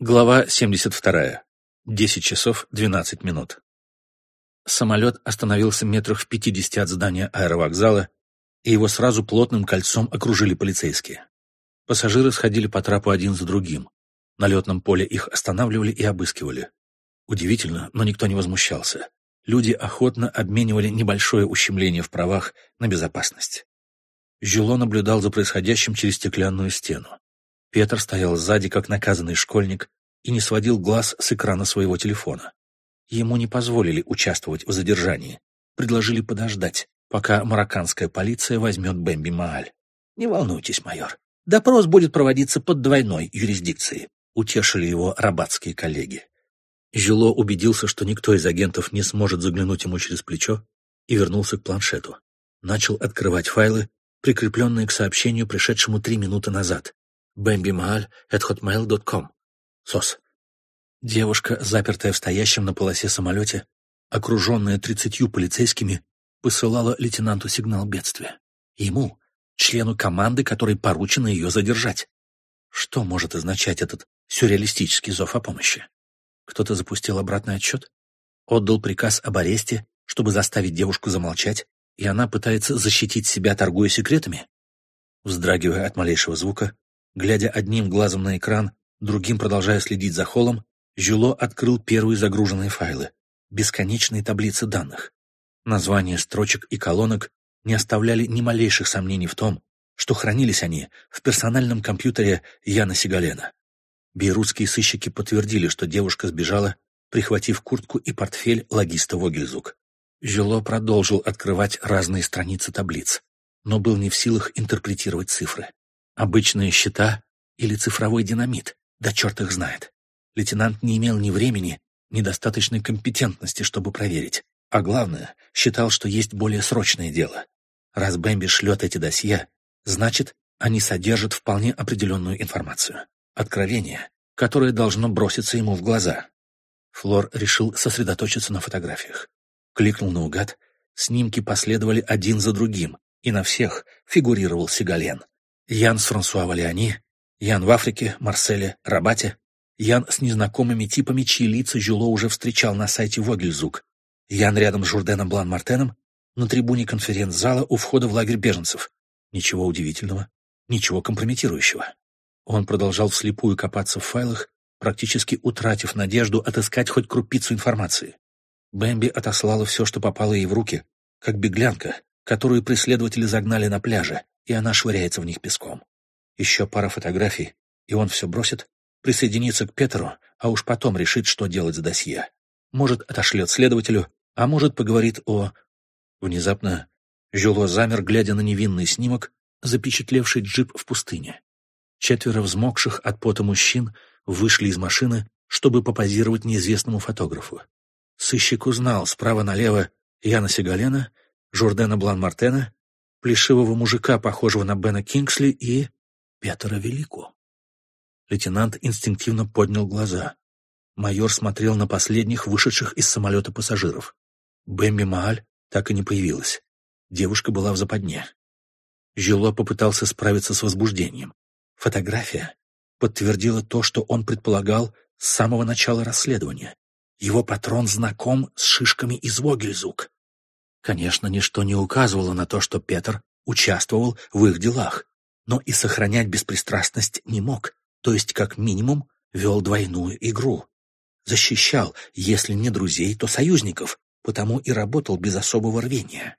Глава 72. 10 часов 12 минут. Самолет остановился метрах в 50 от здания аэровокзала, и его сразу плотным кольцом окружили полицейские. Пассажиры сходили по трапу один за другим. На летном поле их останавливали и обыскивали. Удивительно, но никто не возмущался. Люди охотно обменивали небольшое ущемление в правах на безопасность. Жюло наблюдал за происходящим через стеклянную стену. Петр стоял сзади, как наказанный школьник, и не сводил глаз с экрана своего телефона. Ему не позволили участвовать в задержании, предложили подождать, пока марокканская полиция возьмет Бэмби Мааль. «Не волнуйтесь, майор, допрос будет проводиться под двойной юрисдикцией», утешили его рабатские коллеги. Жило убедился, что никто из агентов не сможет заглянуть ему через плечо, и вернулся к планшету. Начал открывать файлы, прикрепленные к сообщению, пришедшему три минуты назад bambimaal.hotmail.com. СОС. Девушка, запертая в стоящем на полосе самолете, окруженная тридцатью полицейскими, посылала лейтенанту сигнал бедствия. Ему, члену команды, которой поручено ее задержать. Что может означать этот сюрреалистический зов о помощи? Кто-то запустил обратный отсчет? Отдал приказ об аресте, чтобы заставить девушку замолчать, и она пытается защитить себя, торгуя секретами? Вздрагивая от малейшего звука, Глядя одним глазом на экран, другим продолжая следить за холлом, Жюло открыл первые загруженные файлы, бесконечные таблицы данных. Названия строчек и колонок не оставляли ни малейших сомнений в том, что хранились они в персональном компьютере Яна Сигалена. Бейрутские сыщики подтвердили, что девушка сбежала, прихватив куртку и портфель логиста Вогельзук. Жюло продолжил открывать разные страницы таблиц, но был не в силах интерпретировать цифры. Обычные счета или цифровой динамит, да черт их знает. Лейтенант не имел ни времени, ни достаточной компетентности, чтобы проверить. А главное, считал, что есть более срочное дело. Раз Бэмби шлет эти досье, значит, они содержат вполне определенную информацию. Откровение, которое должно броситься ему в глаза. Флор решил сосредоточиться на фотографиях. Кликнул наугад, снимки последовали один за другим, и на всех фигурировал Сигален. Ян с Франсуа Валиани, Ян в Африке, Марселе, Рабате, Ян с незнакомыми типами, чьи лица Жюло уже встречал на сайте Вогельзук, Ян рядом с Журденом Блан-Мартеном, на трибуне конференц-зала у входа в лагерь беженцев. Ничего удивительного, ничего компрометирующего. Он продолжал вслепую копаться в файлах, практически утратив надежду отыскать хоть крупицу информации. Бэмби отослала все, что попало ей в руки, как беглянка, которую преследователи загнали на пляже, и она швыряется в них песком. Еще пара фотографий, и он все бросит, присоединится к Петру, а уж потом решит, что делать с досье. Может, отошлет следователю, а может, поговорит о... Внезапно Жюло замер, глядя на невинный снимок, запечатлевший джип в пустыне. Четверо взмокших от пота мужчин вышли из машины, чтобы попозировать неизвестному фотографу. Сыщик узнал справа налево Яна Сигалена, Жордена Блан-Мартена плешивого мужика, похожего на Бена Кингсли, и Петра Велико. Лейтенант инстинктивно поднял глаза. Майор смотрел на последних вышедших из самолета пассажиров. Бэмби Мааль так и не появилась. Девушка была в западне. Жило попытался справиться с возбуждением. Фотография подтвердила то, что он предполагал с самого начала расследования. Его патрон знаком с шишками из Вогельзук. Конечно, ничто не указывало на то, что Петр участвовал в их делах, но и сохранять беспристрастность не мог, то есть, как минимум, вел двойную игру. Защищал, если не друзей, то союзников, потому и работал без особого рвения.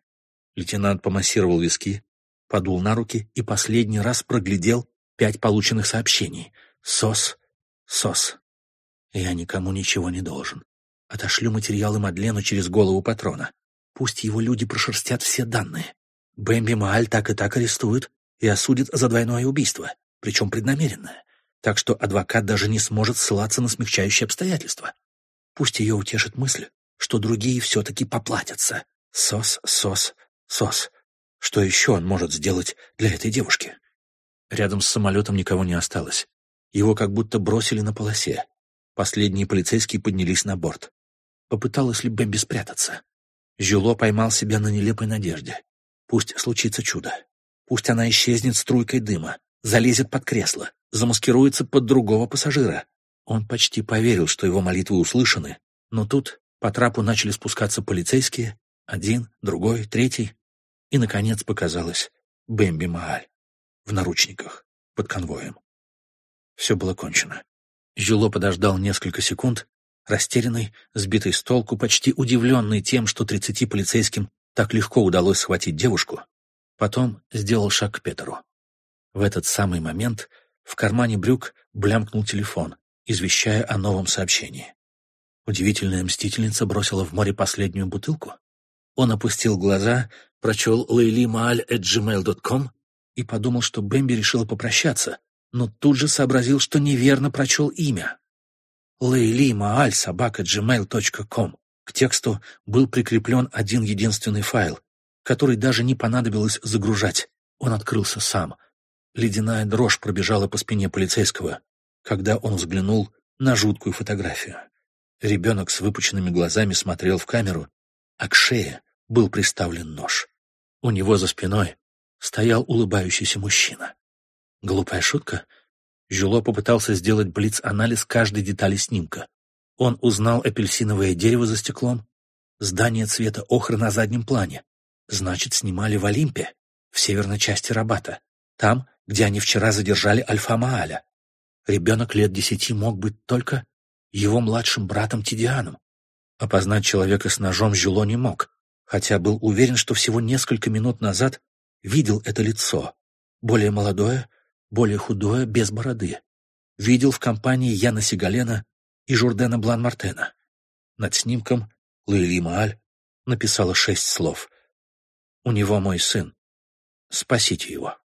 Лейтенант помассировал виски, подул на руки и последний раз проглядел пять полученных сообщений. «СОС, СОС. Я никому ничего не должен. Отошлю материалы Мадлену через голову патрона. Пусть его люди прошерстят все данные. Бэмби Мааль так и так арестуют и осудят за двойное убийство, причем преднамеренное. Так что адвокат даже не сможет ссылаться на смягчающие обстоятельства. Пусть ее утешит мысль, что другие все-таки поплатятся. Сос, сос, сос. Что еще он может сделать для этой девушки? Рядом с самолетом никого не осталось. Его как будто бросили на полосе. Последние полицейские поднялись на борт. Попыталась ли Бэмби спрятаться? Жюло поймал себя на нелепой надежде. Пусть случится чудо. Пусть она исчезнет струйкой дыма, залезет под кресло, замаскируется под другого пассажира. Он почти поверил, что его молитвы услышаны, но тут по трапу начали спускаться полицейские, один, другой, третий, и, наконец, показалась Бэмби Мааль в наручниках под конвоем. Все было кончено. Жило подождал несколько секунд, растерянный, сбитый с толку, почти удивленный тем, что тридцати полицейским так легко удалось схватить девушку, потом сделал шаг к Петеру. В этот самый момент в кармане брюк блямкнул телефон, извещая о новом сообщении. Удивительная мстительница бросила в море последнюю бутылку. Он опустил глаза, прочел laylimaal.gmail.com и подумал, что Бэмби решила попрощаться, но тут же сообразил, что неверно прочел имя. laylimaal.gmail.com К тексту был прикреплен один единственный файл, который даже не понадобилось загружать. Он открылся сам. Ледяная дрожь пробежала по спине полицейского когда он взглянул на жуткую фотографию. Ребенок с выпученными глазами смотрел в камеру, а к шее был приставлен нож. У него за спиной стоял улыбающийся мужчина. Глупая шутка? Жюло попытался сделать блиц-анализ каждой детали снимка. Он узнал апельсиновое дерево за стеклом, здание цвета охры на заднем плане. Значит, снимали в Олимпе, в северной части Рабата, там, где они вчера задержали Альфа-Мааля. Ребенок лет десяти мог быть только его младшим братом Тидианом. Опознать человека с ножом Жюло не мог, хотя был уверен, что всего несколько минут назад видел это лицо, более молодое, более худое, без бороды. Видел в компании Яна Сигалена и Журдена Блан-Мартена. Над снимком Лейли Мааль написала шесть слов. «У него мой сын. Спасите его».